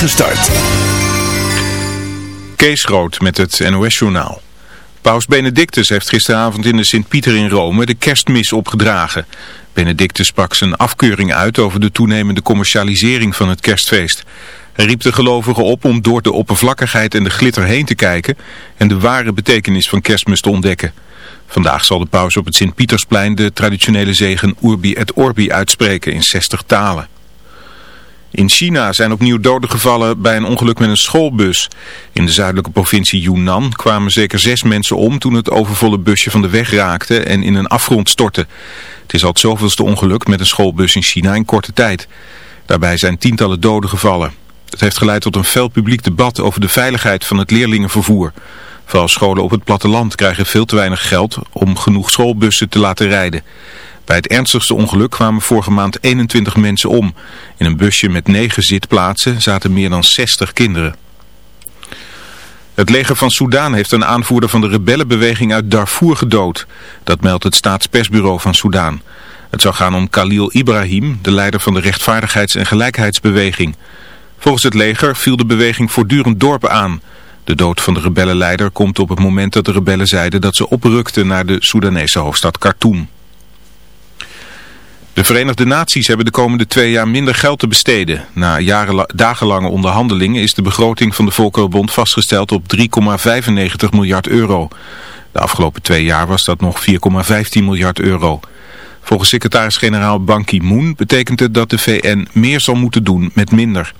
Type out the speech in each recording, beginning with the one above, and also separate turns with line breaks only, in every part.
Gestart.
Kees Rood met het NOS-journaal. Paus Benedictus heeft gisteravond in de Sint-Pieter in Rome de kerstmis opgedragen. Benedictus sprak zijn afkeuring uit over de toenemende commercialisering van het kerstfeest. Hij riep de gelovigen op om door de oppervlakkigheid en de glitter heen te kijken en de ware betekenis van kerstmis te ontdekken. Vandaag zal de paus op het Sint-Pietersplein de traditionele zegen Urbi et Orbi uitspreken in 60 talen. In China zijn opnieuw doden gevallen bij een ongeluk met een schoolbus. In de zuidelijke provincie Yunnan kwamen zeker zes mensen om toen het overvolle busje van de weg raakte en in een afgrond stortte. Het is al het zoveelste ongeluk met een schoolbus in China in korte tijd. Daarbij zijn tientallen doden gevallen. Het heeft geleid tot een fel publiek debat over de veiligheid van het leerlingenvervoer. Vooral scholen op het platteland krijgen veel te weinig geld om genoeg schoolbussen te laten rijden. Bij het ernstigste ongeluk kwamen vorige maand 21 mensen om. In een busje met 9 zitplaatsen zaten meer dan 60 kinderen. Het leger van Soudaan heeft een aanvoerder van de rebellenbeweging uit Darfur gedood. Dat meldt het staatspersbureau van Soudaan. Het zou gaan om Khalil Ibrahim, de leider van de rechtvaardigheids- en gelijkheidsbeweging. Volgens het leger viel de beweging voortdurend dorpen aan. De dood van de rebellenleider komt op het moment dat de rebellen zeiden dat ze oprukten naar de Soedanese hoofdstad Khartoum. De Verenigde Naties hebben de komende twee jaar minder geld te besteden. Na dagenlange onderhandelingen is de begroting van de Volkerenbond vastgesteld op 3,95 miljard euro. De afgelopen twee jaar was dat nog 4,15 miljard euro. Volgens secretaris-generaal Ban Ki-moon betekent het dat de VN meer zal moeten doen met minder.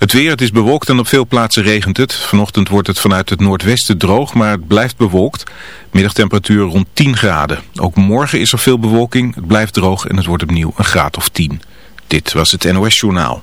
Het weer, het is bewolkt en op veel plaatsen regent het. Vanochtend wordt het vanuit het noordwesten droog, maar het blijft bewolkt. Middagtemperatuur rond 10 graden. Ook morgen is er veel bewolking, het blijft droog en het wordt opnieuw een graad of 10. Dit was het NOS Journaal.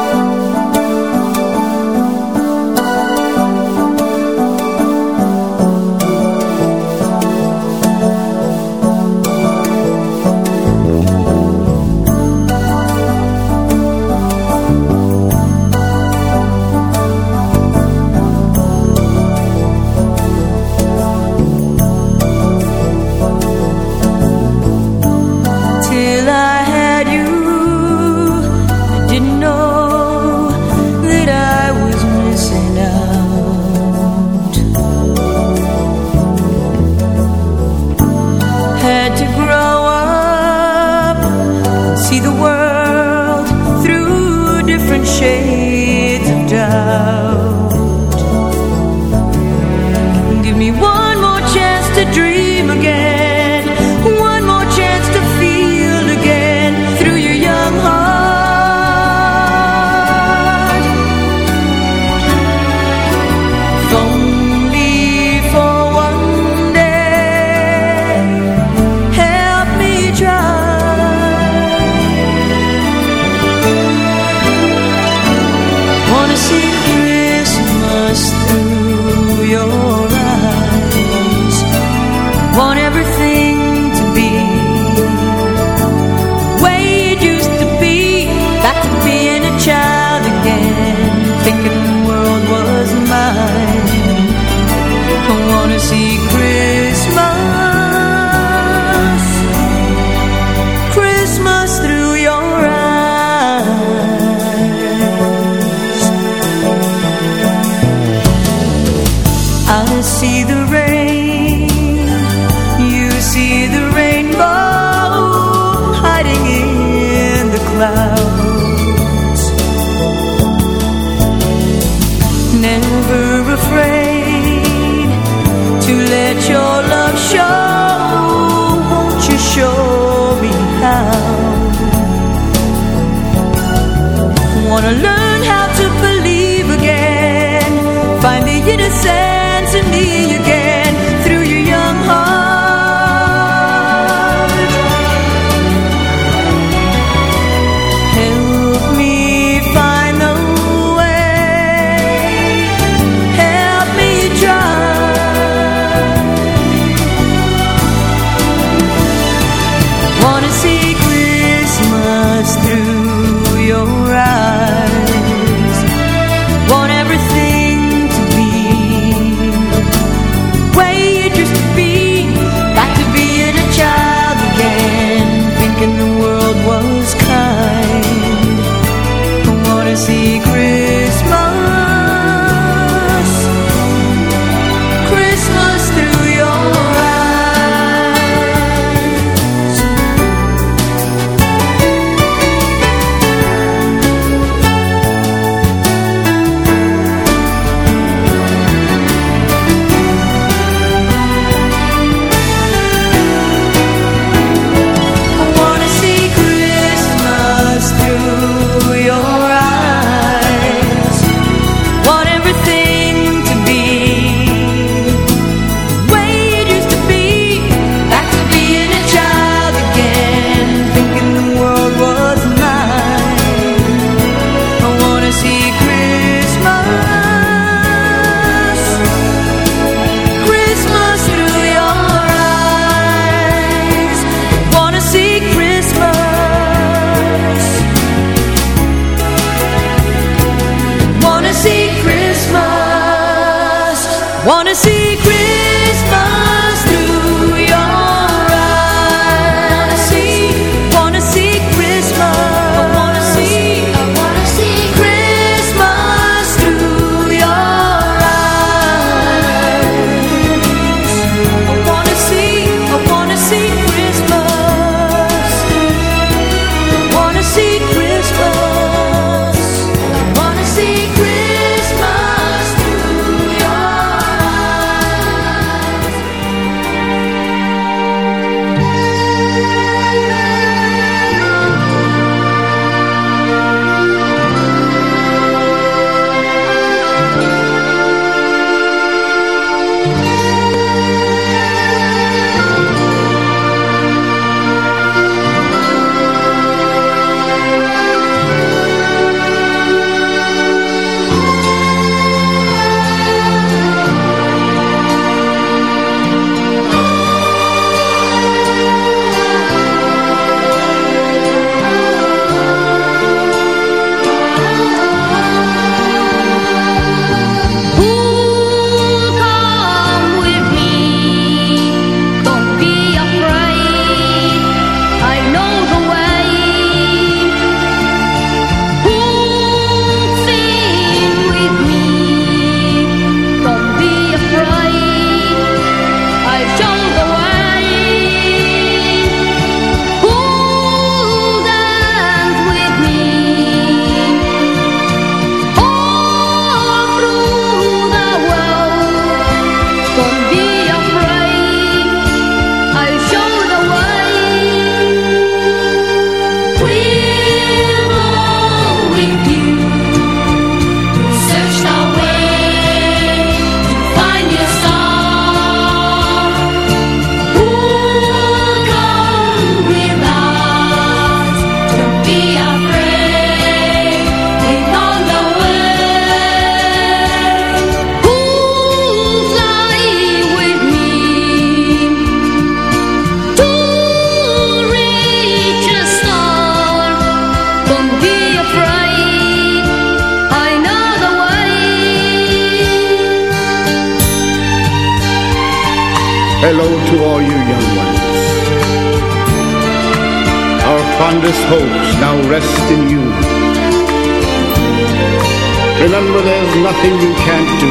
Remember there's nothing you can't do.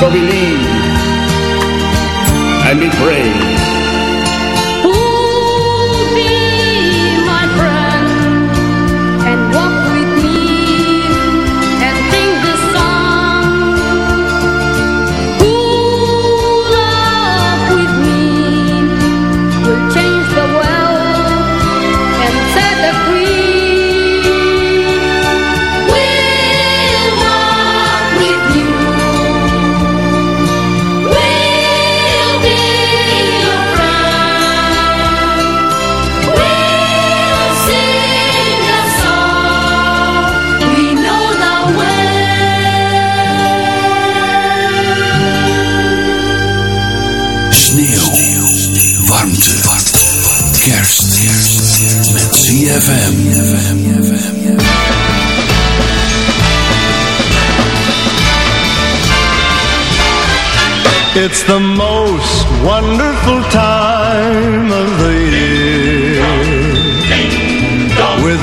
So believe And be brave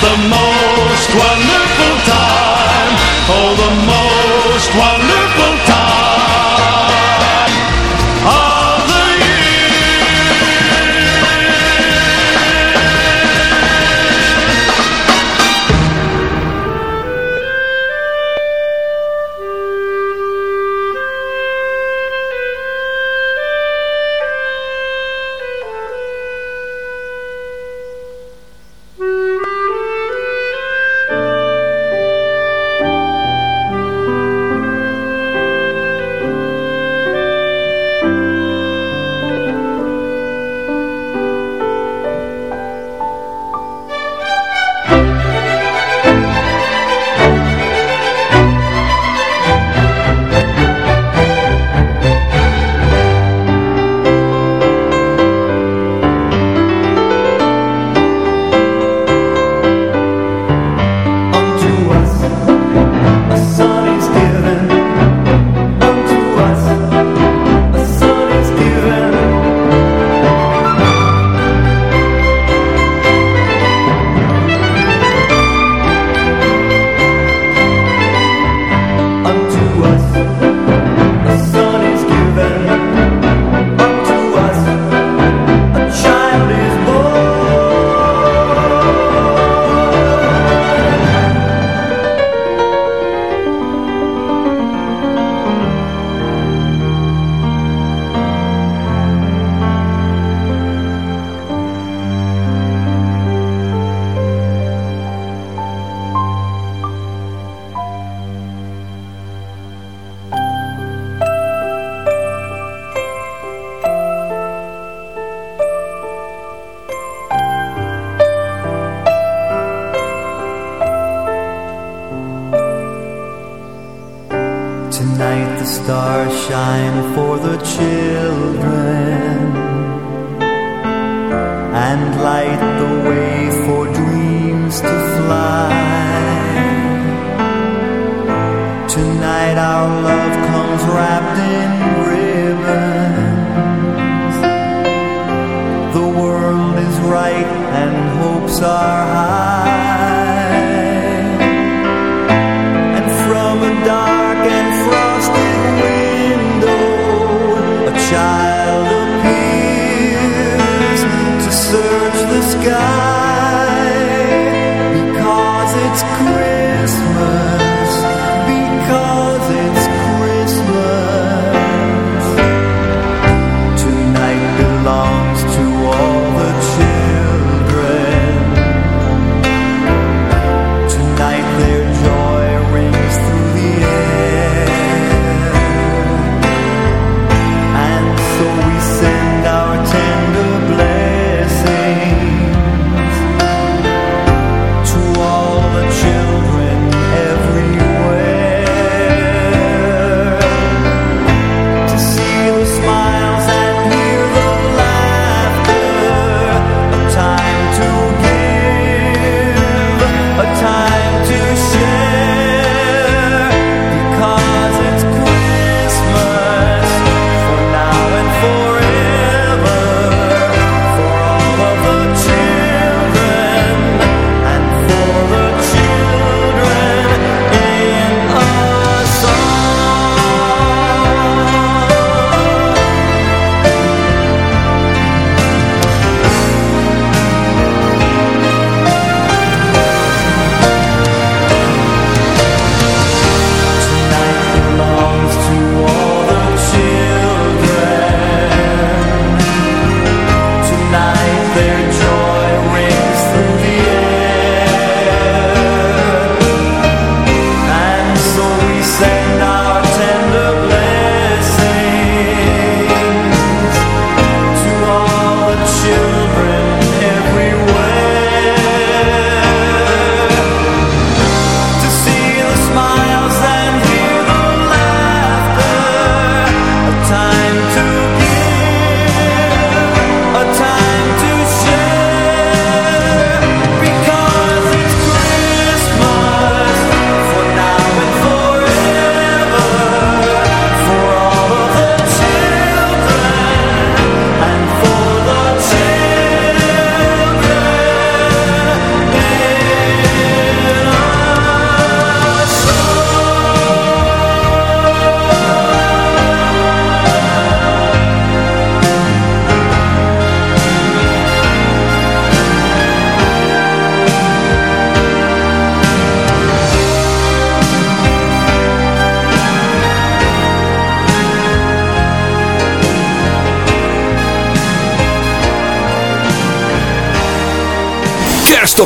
the most.
Shine for the children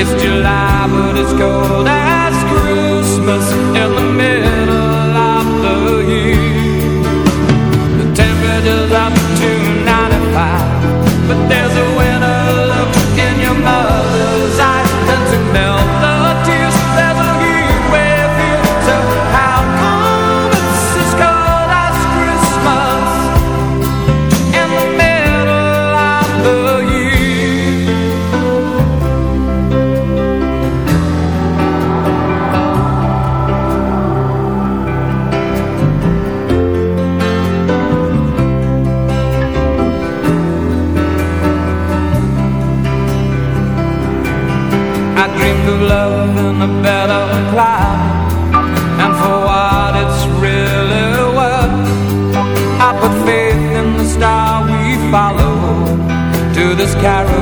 It's July, but it's cold as Christmas in the middle of the year. The temperature's up to 95, but there's a winter look in your mother's eyes and to melt.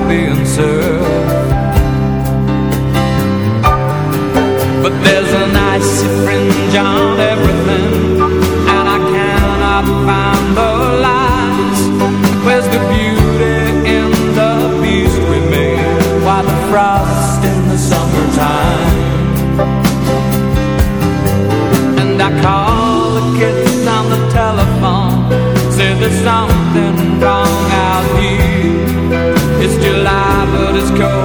being served But there's an icy fringe on everything.
just go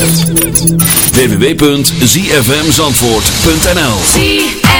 www.zfmzandvoort.nl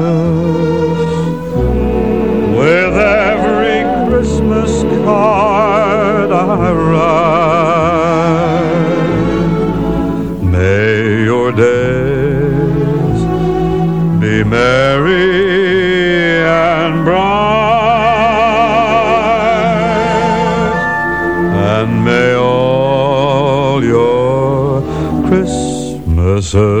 ze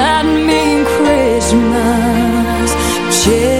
That
mean Christmas. Changes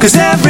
Cause every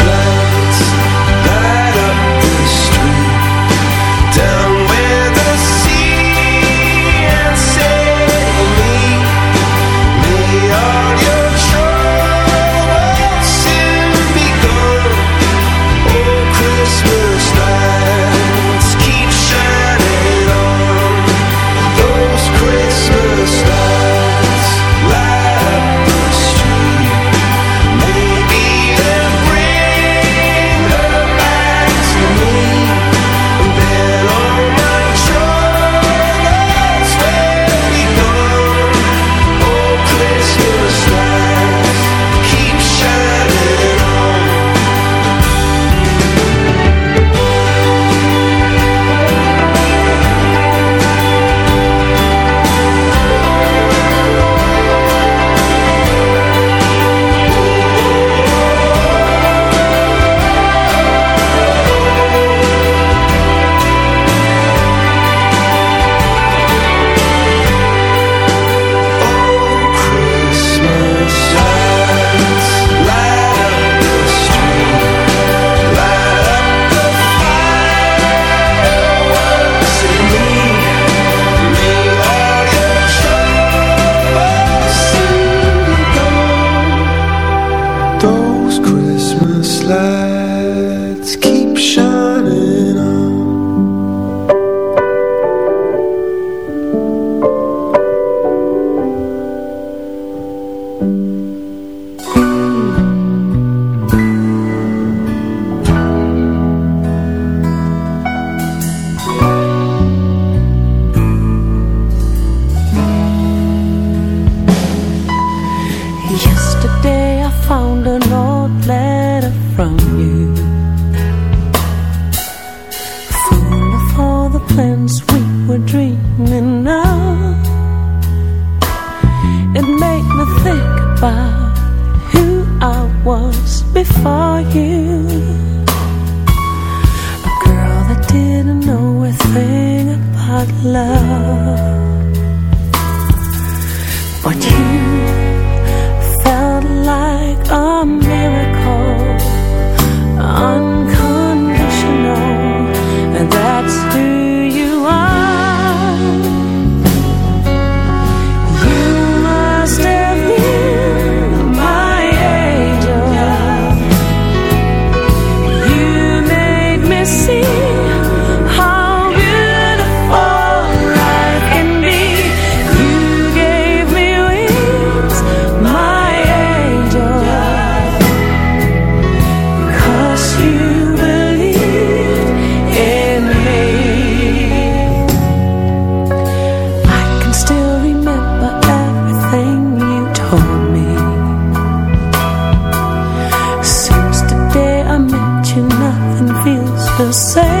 the
same